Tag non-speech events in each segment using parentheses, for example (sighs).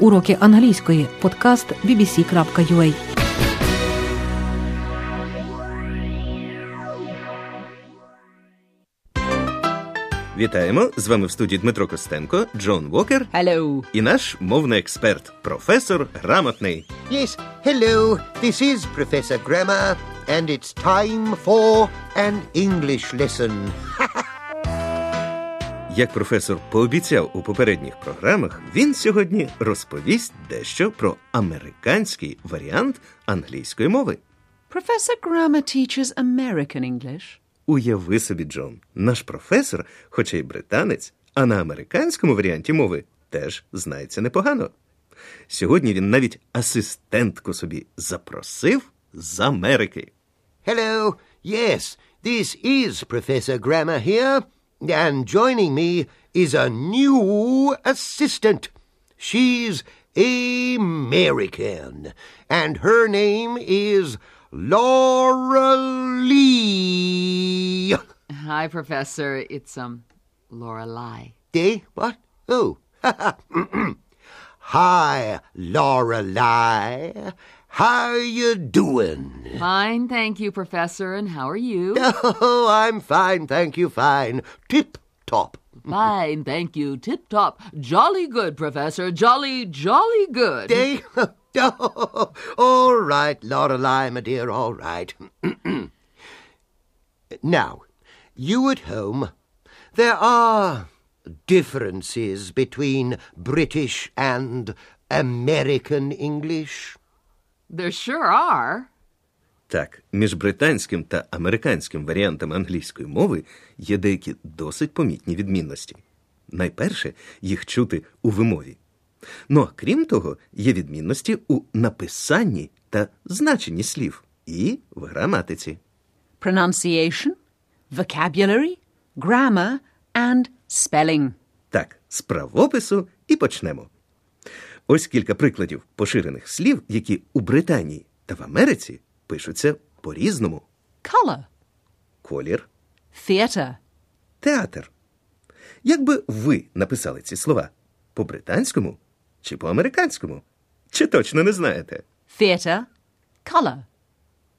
Уроки англійської. Подкаст bbc.ua Вітаємо! З вами в студії Дмитро Костенко, Джон Вокер Hello. і наш мовний експерт, професор грамотний. Yes, hello. This is Professor Grammar, and it's time for an English lesson. (laughs) Як професор пообіцяв у попередніх програмах, він сьогодні розповість дещо про американський варіант англійської мови. Professor Grammar teaches American English. Уяви собі, Джон, наш професор, хоча й британець, а на американському варіанті мови теж знається непогано. Сьогодні він навіть асистентку собі запросив з Америки. Hello. Yes, this is Professor Grammar here, and joining me is a new assistant. She's American, and her name is Laura Lee. Hi, Professor. It's um Lorelei. Eh? What? Oh. (laughs) Hi, Laura Lie. How you doing? Fine, thank you, Professor. And how are you? (laughs) Oh, I'm fine, thank you, fine. Tip top. (laughs) Fine, thank you. Tip top. Jolly good, Professor. Jolly, jolly good. Eh? (laughs) Oh, all right, Lorelei, my dear, all right. (clears throat) now, you at home, there are differences between British and American English. There sure are. Так, між британським та американським варіантами англійської мови є деякі досить помітні відмінності. Найперше, їх чути у вимові. Ну а крім того, є відмінності у написанні та значенні слів і в граматиці. pronunciation, vocabulary, grammar and spelling. Так, з правопису і почнемо. Ось кілька прикладів поширених слів, які у Британії та в Америці пишуться по-різному: Color, колір, theatre, театр. Як би ви написали ці слова по-британському чи по-американському? Чи точно не знаєте? theatre, color.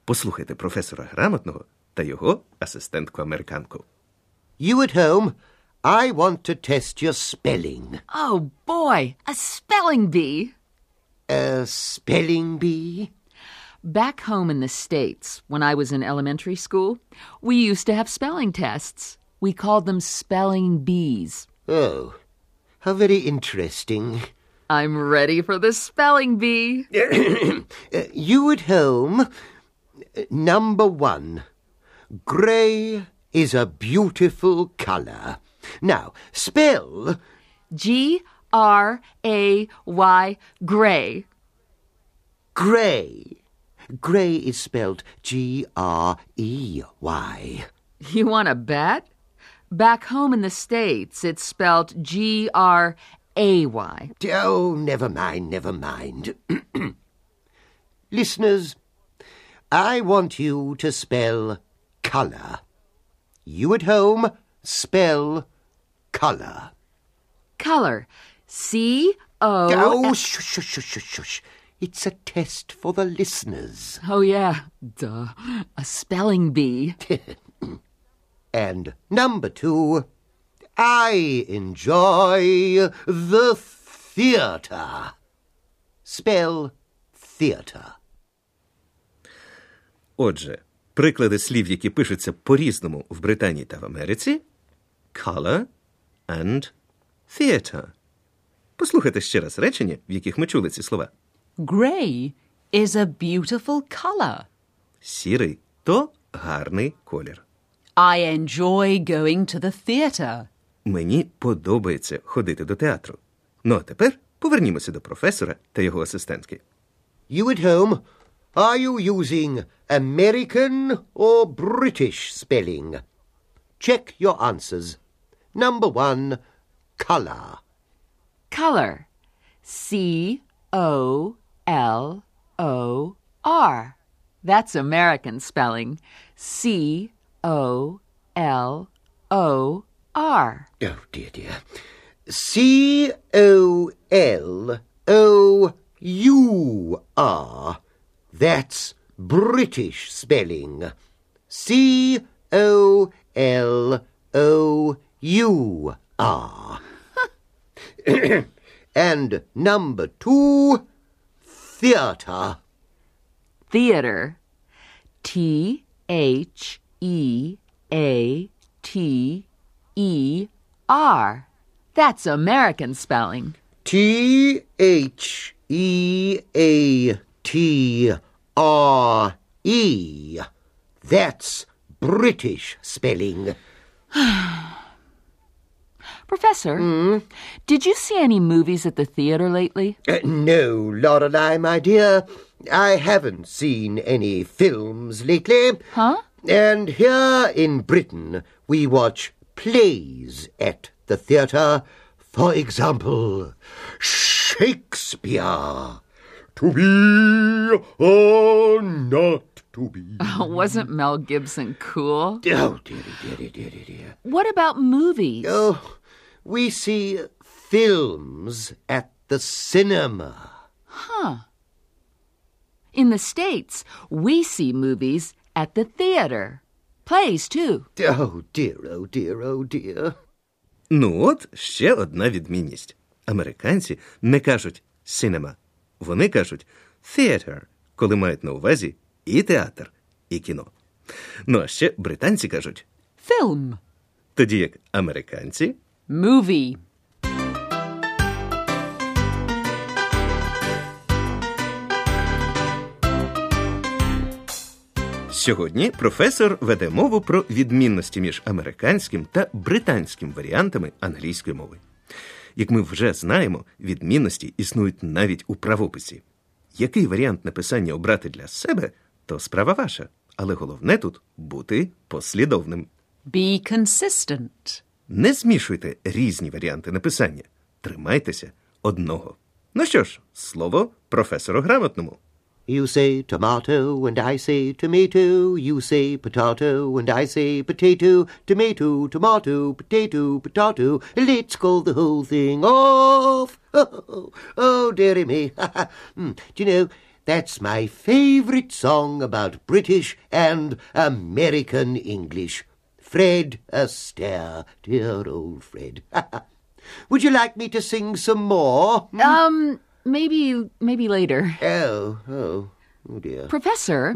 Послухайте професора грамотного та його асистентку-американку. You at home, I want to test your spelling. Oh, boy. A spelling bee. A spelling bee? Back home in the States, when I was in elementary school, we used to have spelling tests. We called them spelling bees. Oh, how very interesting. I'm ready for the spelling bee. (coughs) Uh, you at home, number one. Grey is a beautiful colour. Now, spell G R A Y, gray. grey. Grey is spelled G R E Y. You want to bet? Back home in the States, it's spelled G R A Y. Oh, never mind, never mind. (clears throat) Listeners, I want you to spell colour. You at home, spell colour. Color. C O. Oh, shush, shush, shush, shush, shush. It's a test for the listeners. Oh, yeah. Duh. A spelling bee. (laughs) And number two, I enjoy the theatre. Spell theatre. Отже, приклади слів, які пишуться по-різному в Британії та в Америці color and theatre. Послухайте ще раз речення, в яких ми чули ці слова. Grey is a beautiful color. Сірий то гарний колір. I enjoy going to the theatre. Мені подобається ходити до театру. Ну а тепер повернімося до професора та його асистентки. You at home, are you using American or British spelling? Check your answers. Number one, colour. Color. C O L O R. That's American spelling. C O L O R. Oh, dear, dear. C O L O U R. That's British spelling. C O L O U R. (coughs) and number two, theatre. Theater. T H E A T E R. That's American spelling. T H E A T R E. That's British spelling. (sighs) Professor, did you see any movies at the theater lately? Uh, no, Lorelei, my dear. I haven't seen any films lately. Huh? And here in Britain, we watch plays at the theatre. For example, Shakespeare. To be or not to be. (laughs) Wasn't Mel Gibson cool? Oh, dearie, dearie, dearie, dear. What about movies? Oh, we see films at the cinema. In the States, we see movies at the theater. Plays, too. Oh, dear, oh, dear, oh, dear. Ну от ще одна відмінність. Американці не кажуть cinema. Вони кажуть theater, коли мають на увазі і театр, і кіно. Ну а ще британці кажуть, Film. тоді як американці Movie. Сьогодні професор веде мову про відмінності між американським та британським варіантами англійської мови. Як ми вже знаємо, відмінності існують навіть у правописі. Який варіант написання обрати для себе, то справа ваша, але головне тут бути послідовним. Be consistent. Не змішуйте різні варіанти написання. Тримайтеся одного. Ну що ж, слово професору грамотному. You say tomato and I say tomato. You say potato and I say potato. Tomato, tomato, potato, potato. Let's call the whole thing off. Oh, oh dearie me. Hmm, Do you know, that's my favourite song about British and American English. Fred Astaire, dear old Fred. (laughs) Would you like me to sing some more? Um, maybe maybe later. Oh, oh, oh dear. Professor,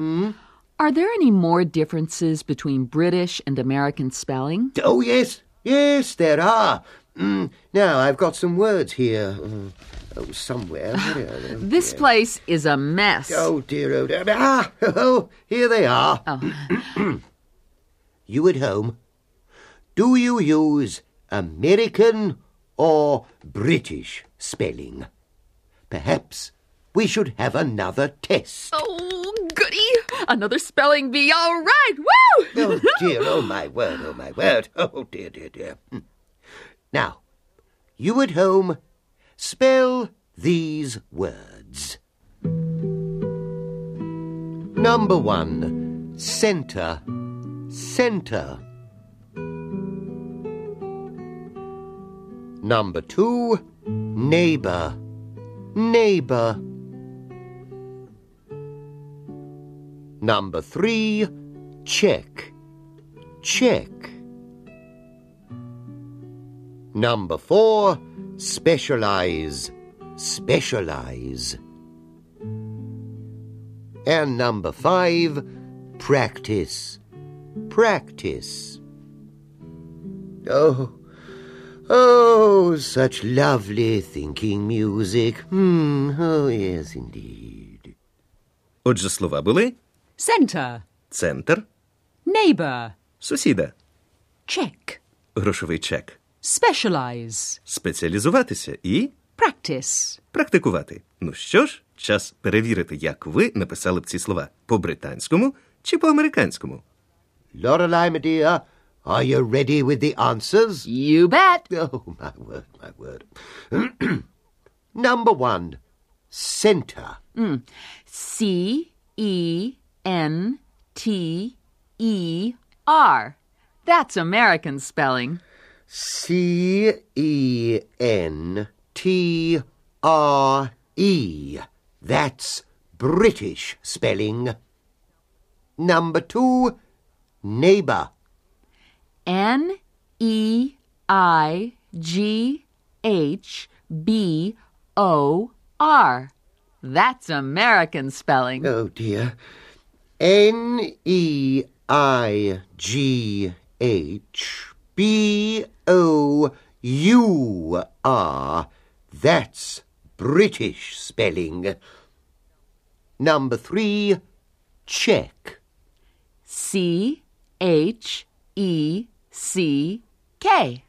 are there any more differences between British and American spelling? Oh, yes, yes, there are. Mm, now, I've got some words here. Uh, oh, somewhere. (sighs) They? This place is a mess. Oh, dear, oh, dear. Ah, (laughs) oh, here they are. Oh. (clears throat) You at home, do you use American or British spelling? Perhaps we should have another test. Oh, goody! Another spelling bee. All right. Woo! Oh (laughs) dear, oh my word, oh my word. (laughs) Oh dear, dear, dear. Hmm. Now, you at home, spell these words. Number one, centre, centre. Number two, neighbour, neighbour. Number three, check, check. Number four, specialize, specialize. And number five, practice, practice. Oh, oh, such lovely thinking music. Hmm, oh, yes, indeed. Отже, слова були Center. центр, Neighbor. сусіда, Check. грошовий чек, Specialize. спеціалізуватися і Practice. практикувати. Ну що ж, час перевірити, як ви написали б ці слова по-британському чи по-американському. Lorelei, my dear, are you ready with the answers? You bet. (laughs) Oh, my word, my word. (clears throat) Number one, centre. Hmm. C E N T E R. That's American spelling. C E N T R E. That's British spelling. Number two, neighbor. N E I G H B O R. That's American spelling. Oh dear. N E I G H B O U R. That's British spelling. Number three, check. C H E C K.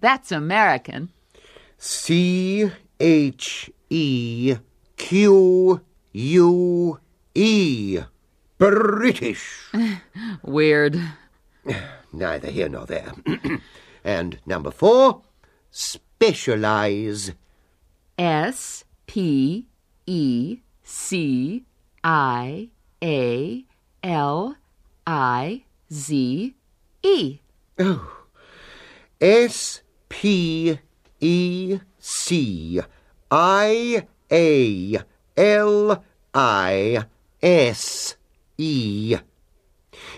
That's American. C H E Q U E. British. (laughs) Weird. (sighs) Neither here nor there. (clears throat) and number four, specialize. S P E C I A L I Z E. Oh. S P E C I A L I S E.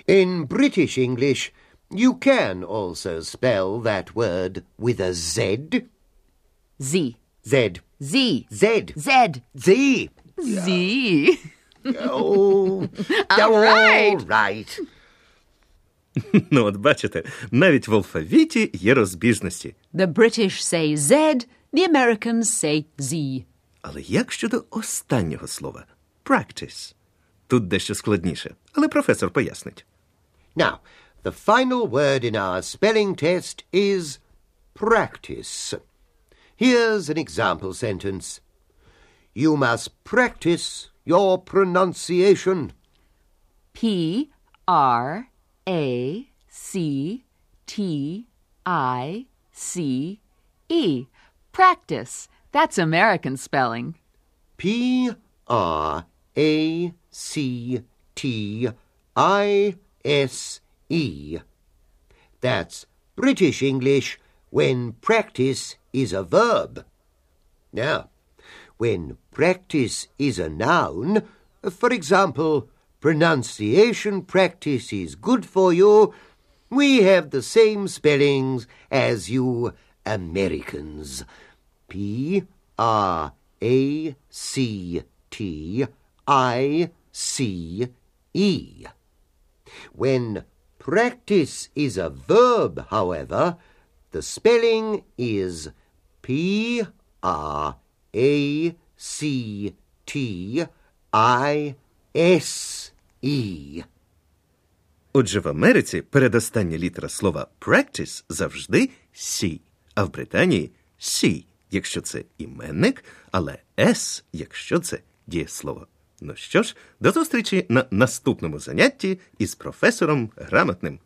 In British English, you can also spell that word with a Z. Z. Z. Z. Z. Z. Z. Z. Oh, (laughs) All all right. right. (laughs) Ну, от бачите, навіть в алфавіті є розбіжності. The British say Z, the Americans say Z. Але як щодо останнього слова practice? Тут дещо складніше, але професор пояснить. Now, the final word in our spelling test is practice. Here's an example sentence. You must practice your pronunciation. P R a C T I C E. Practice. That's American spelling. P R A C T I S E. That's British English when practice is a verb. Now, when practice is a noun, for example, pronunciation practice is good for you, we have the same spellings as you Americans. P R A C T I C E. When practice is a verb, however, the spelling is P R A C T I S E. Отже, в Америці передостання літера слова practice завжди C, а в Британії C, якщо це іменник, але S, якщо це дієслово. Ну що ж, до зустрічі на наступному занятті із професором грамотним.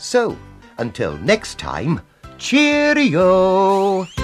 So, until next time, cheerio!